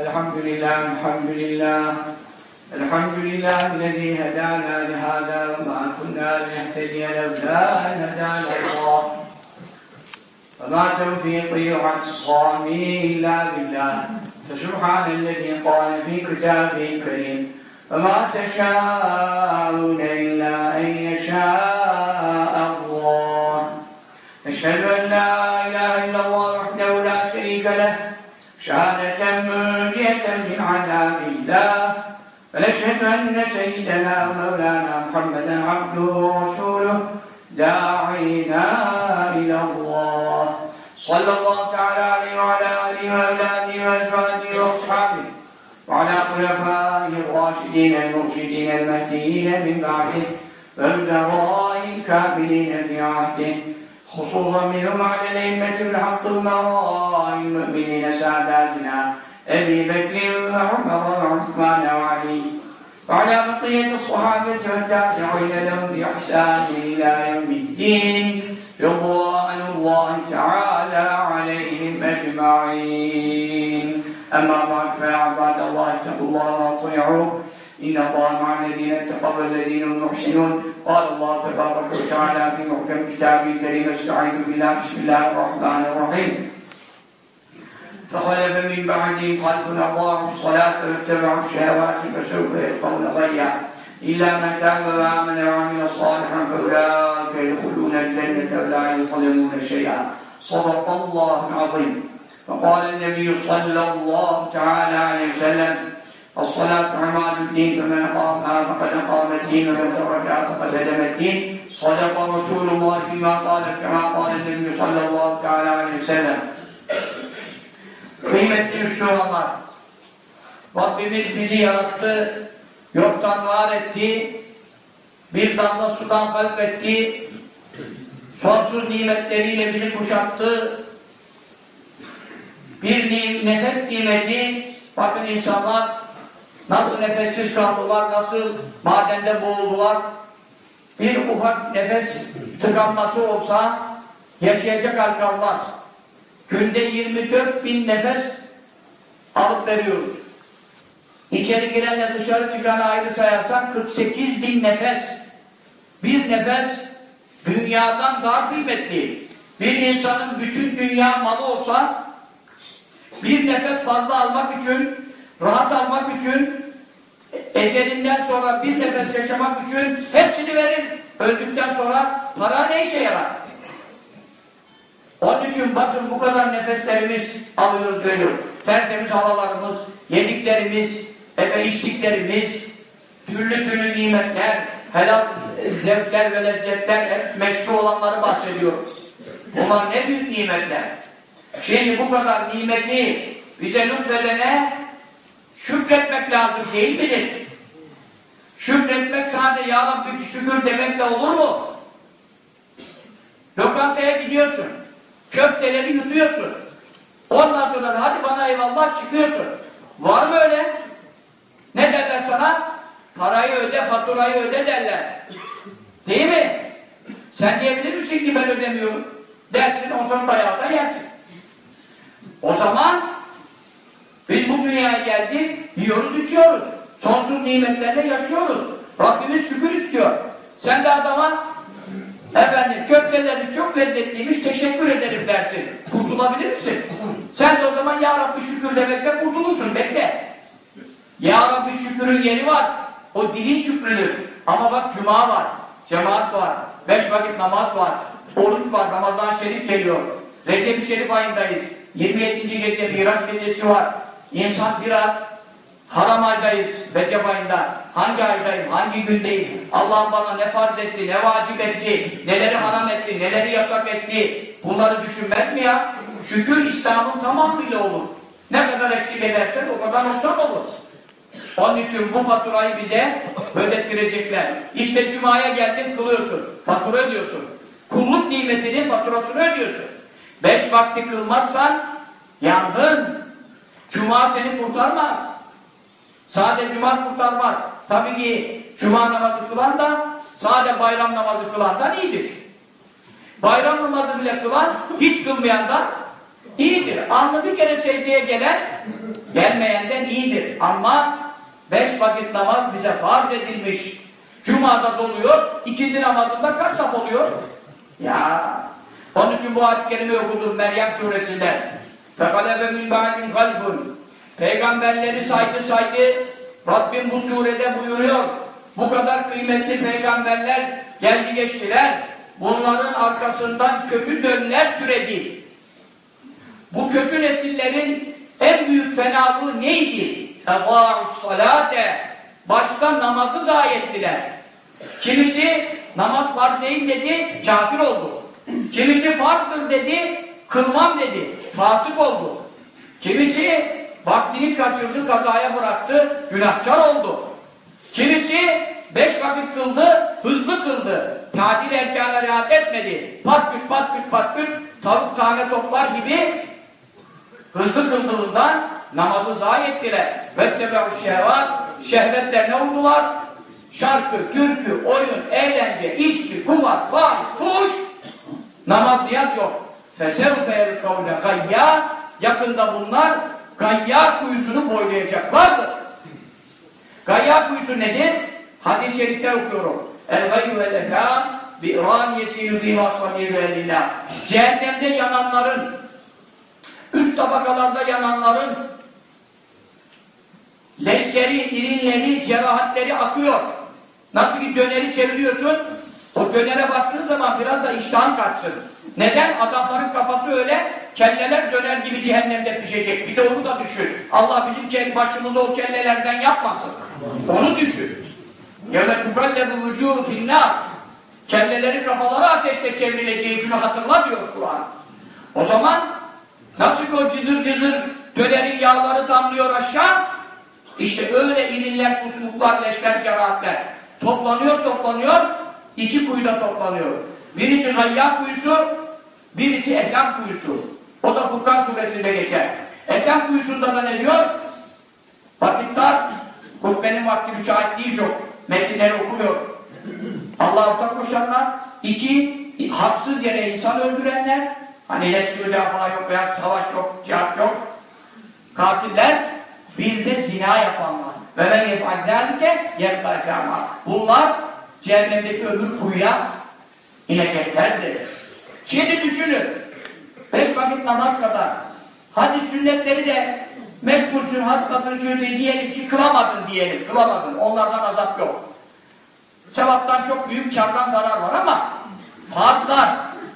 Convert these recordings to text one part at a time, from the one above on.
الحمد لله الحمد لله الحمد لله الذي هدانا لهذا وما كنا لنهتدي لولا أن هدانا الله. وما توفيقي واعتصامي إلا بالله. فسبحان الذي قال في كتابه الكريم وما تشاءون من عذاب الله. ونشهد أن سيدنا ومولانا محمدا عبده ورسوله داعينا إلى الله. صلى الله تعالى عليه وعلى آله وأولاده وأزواجه وأصحابه وعلى خلفائه الراشدين المرشدين المهديين من بعده والزراء الكاملين في عهده خصوصا منهم على الأئمة الحق أمراء المؤمنين ساداتنا أبي بكر وعمر وعثمان وعلي وعلى بقية الصحابة والتابعين لهم بإحسان إلى يوم الدين رضوان الله تعالى عليهم أجمعين. أما بعد فيا عباد الله اتقوا الله وأطيعوه. إن الله مع الذين اتقوا والذين هم محسنون. قال الله تبارك وتعالى في محكم كتابه الكريم استعيذ بالله. بسم الله الرحمن الرحيم. فخلف من بعدهم خلف أضاعوا الصلاة واتبعوا الشهوات فسوف يلقون غيا. إلا من تاب وآمن وعمل صالحا فأولئك يدخلون الجنة ولا يظلمون شيئا. صدق الله العظيم. وقال النبي صلى الله تعالى عليه وسلم الصلاة عماد الدين فمن أقامها فقد أقام الدين ومن تركها فقد هدم الدين. صدق رسول الله فيما قال كما قال النبي صلى الله تعالى عليه وسلم. Kıymetli Müslümanlar, Rabbimiz bizi yarattı, yoktan var etti, bir damla sudan halketti, sonsuz nimetleriyle bizi kuşattı, bir nefes nimeti, bakın insanlar nasıl nefessiz kaldılar, nasıl madende boğuldular, bir ufak nefes tıkanması olsa yaşayacak hal kalmaz. Günde 24 bin nefes alıp veriyoruz. İçeri girenle dışarı çıkanı ayrı sayarsan 48 bin nefes. Bir nefes dünyadan daha kıymetli. Bir insanın bütün dünya malı olsa bir nefes fazla almak için, rahat almak için, ecelinden sonra bir nefes yaşamak için hepsini verir. Öldükten sonra para ne işe yarar? Onun için bakın bu kadar nefeslerimiz alıyoruz veriyoruz. Tertemiz havalarımız, yediklerimiz, efe içtiklerimiz, türlü türlü nimetler, helal zevkler ve lezzetler, hep meşru olanları bahsediyoruz. Bunlar ne büyük nimetler. Şimdi bu kadar nimeti bize lütfedene şükretmek lazım değil midir? Şükretmek sadece Ya Rabbi şükür demekle olur mu? Lokantaya gidiyorsun. Köfteleri yutuyorsun. Ondan sonra hadi bana eyvallah çıkıyorsun. Var mı öyle? Ne derler sana? Parayı öde, faturayı öde derler. Değil mi? Sen diyebilir misin ki ben ödemiyorum? Dersin, o zaman dayağı da yersin. O zaman biz bu dünyaya geldik, yiyoruz, içiyoruz. Sonsuz nimetlerle yaşıyoruz. Rabbimiz şükür istiyor. Sen de adama efendim köfteleriniz çok lezzetliymiş, teşekkür ederim dersin. Kurtulabilir misin? Sen de o zaman Ya Rabbi şükür demekle kurtulursun. Bekle. Ya Rabbi şükürün yeri var. O dilin şükrüdür. Ama bak cuma var, cemaat var, beş vakit namaz var, oruç var, Ramazan Şerif geliyor. Recep-i Şerif ayındayız. 27. gece Miraç gecesi var. İnsan biraz haram aydayız Recep ayında. Hangi aydayım, hangi gündeyim? Allah bana ne farz etti, ne vacip etti, neleri haram etti, neleri yasak etti. Bunları düşünmez mi ya? Şükür İslam'ın tamamıyla olur. Ne kadar eksik edersen o kadar olsan olur. Onun için bu faturayı bize ödettirecekler. İşte Cuma'ya geldin kılıyorsun. Fatura ödüyorsun. Kulluk nimetinin faturasını ödüyorsun. Beş vakti kılmazsan yandın. Cuma seni kurtarmaz. Sadece Cuma kurtarmaz. Tabii ki Cuma namazı kılan da sadece bayram namazı kılandan iyidir. Bayram namazı bile kılan hiç kılmayandan iyidir. Anlı bir kere secdeye gelen gelmeyenden iyidir. Ama beş vakit namaz bize farz edilmiş. Cuma'da doluyor, ikindi namazında kaç saf oluyor? Ya onun için bu ayet-i kerime okudum Meryem suresinden. فَقَلَبَ مِنْ بَعْدٍ قَلْبٌ Peygamberleri saygı saygı Rabbim bu surede buyuruyor. Bu kadar kıymetli peygamberler geldi geçtiler. Bunların arkasından kötü dönler türedi. Bu kötü nesillerin en büyük fenalığı neydi? Efâ'us salâte. Başta namazı zayi ettiler. Kimisi namaz farz değil dedi, kafir oldu. Kimisi farzdır dedi, kılmam dedi, fasık oldu. Kimisi vaktini kaçırdı, kazaya bıraktı, günahkar oldu. Kimisi beş vakit kıldı, hızlı kıldı. Tadil erkana rahat etmedi. Pat küt pat küt pat küt tavuk tane toplar gibi hızlı kıldığından namazı zayi ettiler. Vettebe'u şehvat, şehvetlerine uydular. Şarkı, türkü, oyun, eğlence, içki, kumar, faiz, fuş, namaz niyaz yok. Fesevfe el kavle hayya, yakında bunlar gayya kuyusunu boylayacaklardır. Gayya kuyusu nedir? Hadis-i şerifte okuyorum. El-gayyu vel-efâ bi-irân yesîlü fîmâ samîrü Cehennemde yananların üst tabakalarda yananların leşleri, irinleri, cerahatleri akıyor. Nasıl ki döneri çeviriyorsun, o dönere baktığın zaman biraz da iştahın kaçsın. Neden? Adamların kafası öyle, kelleler döner gibi cehennemde pişecek. Bir de onu da düşün. Allah bizim başımızı o kellelerden yapmasın. Onu düşün. يَوَ تُبَلَّبُ وُجُوهُ فِي النَّارِ Kelleleri kafaları ateşte çevrileceği günü hatırla diyor Kur'an. O zaman nasıl ki o cızır cızır dönerin yağları damlıyor aşağı, işte öyle irinler, kusmuklar, leşler, cerahatler toplanıyor, toplanıyor, iki kuyuda toplanıyor. Birisi Gayya kuyusu, birisi Eflam kuyusu. O da Furkan suresinde geçer. Eflam kuyusunda da ne diyor? Vakitler, hutbenin vakti müsait değil çok. Metinleri okuyor. Allah'a ortak koşanlar. iki haksız yere insan öldürenler. Hani nefsi müdafaa yok veya savaş yok, cihat yok. Katiller, bir de zina yapanlar. Ve men yef'al zâlike yebqa Bunlar cehennemdeki öbür kuyuya ineceklerdir. Şimdi düşünün. Beş vakit namaz kadar. Hadi sünnetleri de meşgulsün, hastasın, şöyle diyelim ki kılamadın diyelim. Kılamadın. Onlardan azap yok. Sevaptan çok büyük kardan zarar var ama farzlar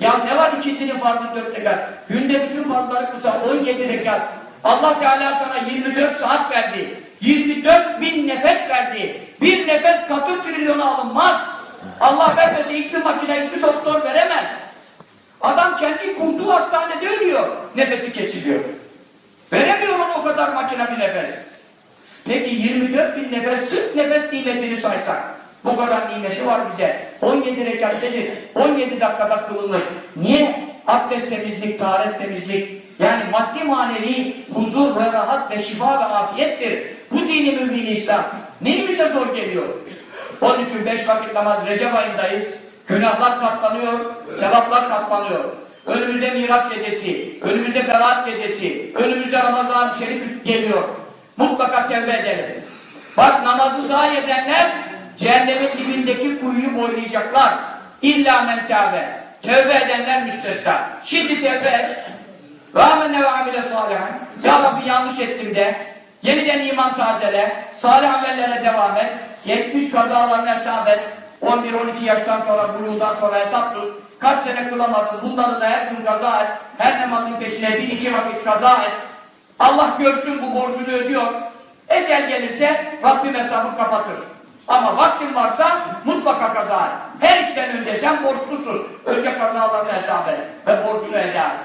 ya ne var ikindinin farzı dört rekat? Günde bütün farzları kılsa 17 rekat. Allah Teala sana 24 saat verdi. 24 bin nefes verdi. Bir nefes katır trilyonu alınmaz. Allah vermese hiçbir makine, hiçbir doktor veremez. Adam kendi kurduğu hastanede ölüyor. Nefesi kesiliyor. Veremiyor ona o kadar makine bir nefes. Peki 24 bin nefes, sırf nefes nimetini saysak. Bu kadar nimeti var bize. 17 rekattedir. 17 dakikada kılınır. Niye? Abdest temizlik, taharet temizlik. Yani maddi manevi huzur ve rahat ve şifa ve afiyettir. Bu dini mübin İslam. Neyimize zor geliyor? Onun için beş vakit namaz Recep ayındayız. Günahlar katlanıyor, sevaplar katlanıyor. Önümüzde Miraç gecesi, önümüzde Berat gecesi, önümüzde Ramazan-ı Şerif geliyor. Mutlaka tevbe edelim. Bak namazı zayi edenler cehennemin dibindeki kuyuyu boylayacaklar. İlla men tevbe. Tevbe edenler müstesna. Şimdi tevbe et. Ve amenne ve amile salihan. Ya Rabbi yanlış ettim de. Yeniden iman tazele. Salih amellere devam et. Geçmiş kazalarına hesap et. 11-12 yaştan sonra, buluğdan sonra hesap. Kaç sene kılamadın, bunları da her gün kaza et. Her namazın peşine bir iki vakit kaza et. Allah görsün bu borcunu ödüyor. Ecel gelirse Rabbim hesabı kapatır. Ama vaktin varsa mutlaka kaza et. Her işten önce sen borçlusun. Önce kazalarını hesap et ve borcunu eda et.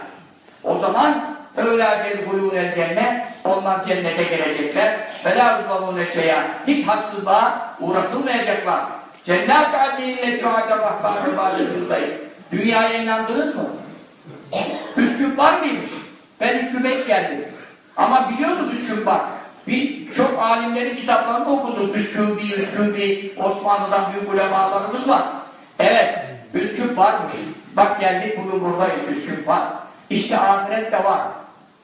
O zaman öyle bir el cennet onlar cennete gelecekler. Ve la şeyya. Hiç haksızlığa uğratılmayacaklar. Cennet-i adlilleti vâde rahmâ ibâdetindeyim. Dünyaya inandınız mı? Üsküp var mıymış? Ben Üsküp'e geldim. Ama biliyordum Üsküp var. Bir, çok alimlerin kitaplarını okudum. Üsküp'i, Üsküp'i, Osmanlı'dan büyük ulemalarımız var. Evet, Üsküp varmış. Bak geldik bugün buradayız, Üsküp var. İşte ahiret de var.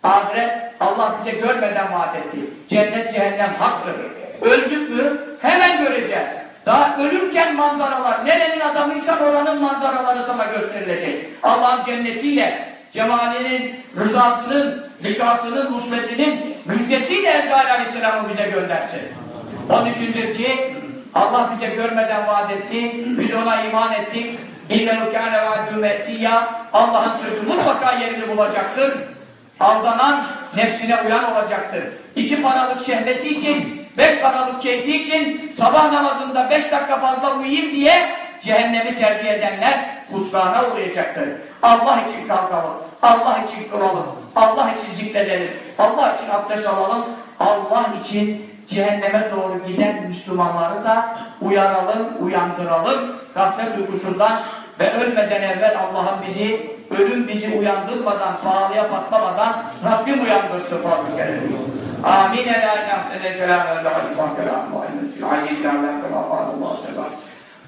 Ahiret Allah bize görmeden vaat etti. Cennet cehennem haktır. Öldük mü hemen göreceğiz. Daha ölürken manzaralar, nerenin adamıysan oranın manzaraları sana gösterilecek. Allah'ın cennetiyle, cemalinin, rızasının, likasının, musbetinin müjdesiyle Ezrail Aleyhisselam'ı bize göndersin. Onun içindir ki Allah bize görmeden vaat etti, biz ona iman ettik. İnnehu kâne vâdû me'tiyya Allah'ın sözü mutlaka yerini bulacaktır. Aldanan nefsine uyan olacaktır. İki paralık şehveti için, beş paralık keyfi için sabah namazında beş dakika fazla uyuyayım diye cehennemi tercih edenler husrana uğrayacaktır. Allah için kalkalım, Allah için kılalım, Allah için zikredelim, Allah için abdest alalım, Allah için cehenneme doğru giden Müslümanları da uyaralım, uyandıralım, gaflet uykusundan ve ölmeden evvel Allah'ın bizi, ölüm bizi uyandırmadan, pahalıya patlamadan Rabbim uyandırsın fazl-ı kerem. Amin.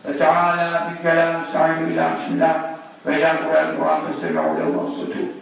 Ve Teala fi kelam estaizu billah bismillah ve ilâ Kur'an Kur'an festemi'u lehû ve